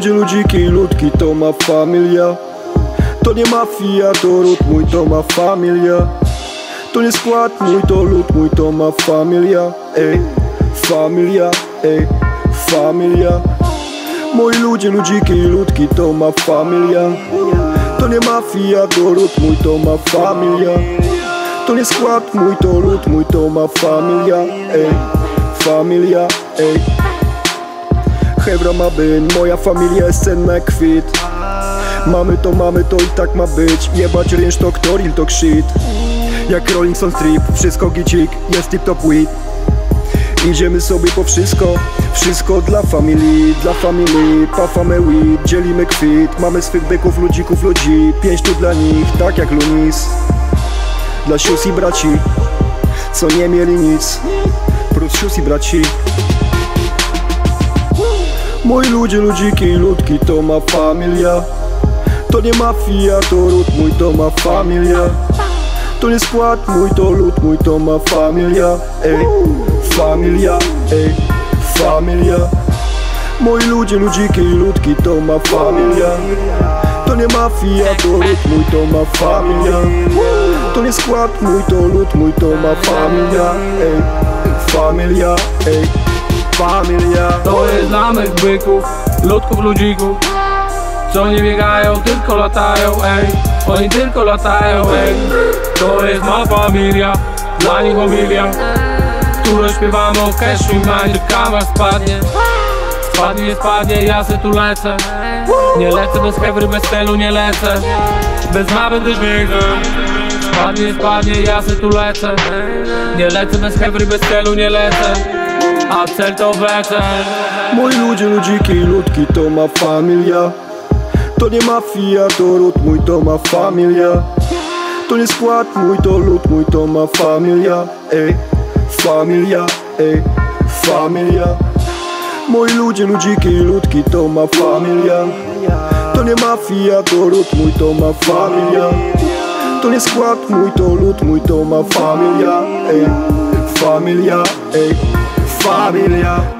ludzie, ludziki ludki to ma familia. To nie mafia, to ród mój, to ma familia. To nie skład mój, to lud mój, to ma familia. Ej, familia, ej, familia. Moi ludzie, ludziki ludki to ma familia. To nie mafia, to ród mój, to ma familia. To nie skład mój, to lud mój, to ma familia. Ej, familia, ej Hebra ma być, moja familia jest cenna kwit. Mamy to, mamy to i tak ma być. Jebać rynsztok to real talk shit. Jak Rolling Stone Strip, wszystko gicik, jest tip top weed. Idziemy sobie po wszystko, wszystko dla familii, dla familii Pafamy weed, dzielimy kwit. Mamy swych byków, ludzików, ludzi Pięć tu dla nich, tak jak Lunis. Dla sióstr i braci, co nie mieli nic. Prócz sióstr i braci Moi ludzie, ludziki i ludki to ma familia. To nie mafia, to ród mój, to ma familia. To nie skład mój, to lud mój, to ma familia. Ej, familia, ej, familia. Moi ludzie, ludziki i ludki to ma familia. To nie mafia, to lud mój, to ma familia. To nie skład mój, to lud mój, to ma familia. Ej, familia, ej, familia To jest mych byków, ludków, ludzików Co nie biegają, tylko latają, ej. Oni tylko latają, ej. To jest ma familia, dla nich familia Którą śpiewamy o cashu i mind Kamera spadnie Spadnie, spadnie, ja se tu lecę. Nie lecę bez hebry, bez celu nie lecę. Bez mapy też biegnę. Spadnie, spadnie, ja se tu lecę. Nie lecę bez hebry, bez celu nie lecę A cel to becel Moi ludzie, ludziki i ludki to nie mafia, to ród mój, to ma familia To nie skład mój, to lud mój, to ma familia Ej, familia, ej, familia Moi ludzie, ludziki ludki to To nie mafia, to ród mój, to ma familia To nie skład mój, to lud mój, to ma familia familia